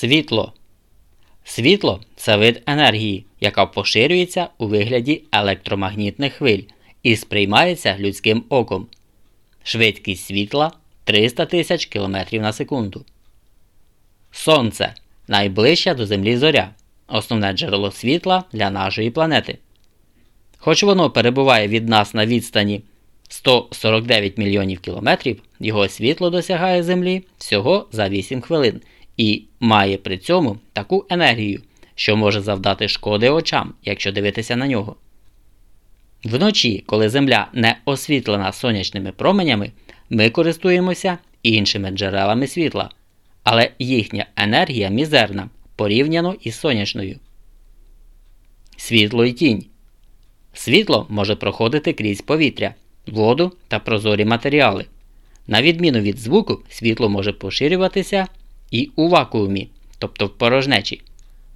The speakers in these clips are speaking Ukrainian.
Світло. Світло це вид енергії, яка поширюється у вигляді електромагнітних хвиль і сприймається людським оком. Швидкість світла 300 тисяч км на секунду. Сонце найближча до Землі зоря, основне джерело світла для нашої планети. Хоч воно перебуває від нас на відстані 149 мільйонів кілометрів, його світло досягає Землі всього за 8 хвилин і має при цьому таку енергію, що може завдати шкоди очам, якщо дивитися на нього. Вночі, коли Земля не освітлена сонячними променями, ми користуємося іншими джерелами світла, але їхня енергія мізерна порівняно із сонячною. Світло і тінь. Світло може проходити крізь повітря, воду та прозорі матеріали. На відміну від звуку, світло може поширюватися і у вакуумі, тобто в порожнечі.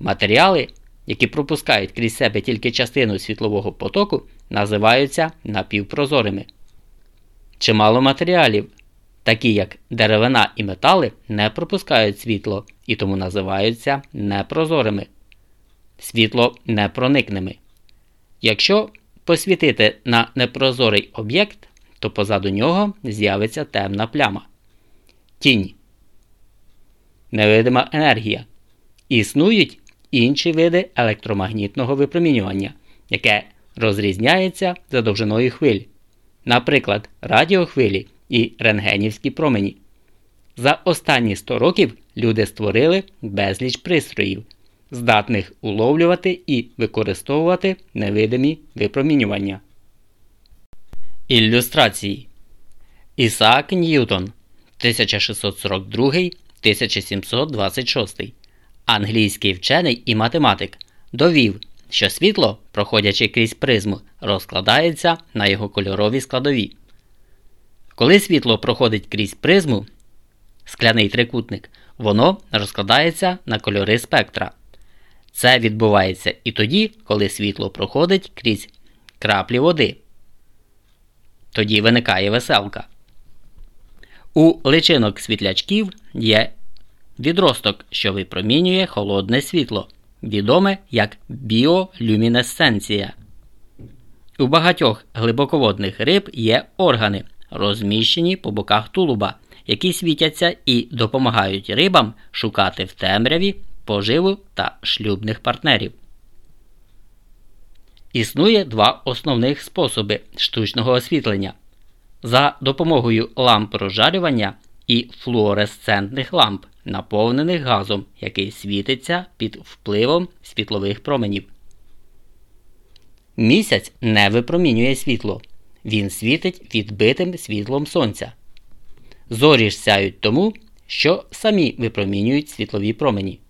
Матеріали, які пропускають крізь себе тільки частину світлового потоку, називаються напівпрозорими. Чимало матеріалів, такі як деревина і метали, не пропускають світло і тому називаються непрозорими. Світло непроникними. Якщо посвітити на непрозорий об'єкт, то позаду нього з'явиться темна пляма. Тінь. Невидима енергія. Існують інші види електромагнітного випромінювання, яке розрізняється за довжиною хвиль, наприклад, радіохвилі і рентгенівські промені. За останні 100 років люди створили безліч пристроїв, здатних уловлювати і використовувати невидимі випромінювання. Ілюстрації Ісаак Ньютон 1642 1726 англійський вчений і математик довів, що світло, проходячи крізь призму, розкладається на його кольорові складові. Коли світло проходить крізь призму, скляний трикутник, воно розкладається на кольори спектра. Це відбувається і тоді, коли світло проходить крізь краплі води. Тоді виникає веселка. У личинок світлячків є відросток, що випромінює холодне світло, відоме як біолюмінесценція. У багатьох глибоководних риб є органи, розміщені по боках тулуба, які світяться і допомагають рибам шукати в темряві поживу та шлюбних партнерів. Існує два основних способи штучного освітлення за допомогою ламп розжарювання і флуоресцентних ламп, наповнених газом, який світиться під впливом світлових променів. Місяць не випромінює світло. Він світить відбитим світлом сонця. Зорі ж сяють тому, що самі випромінюють світлові промені.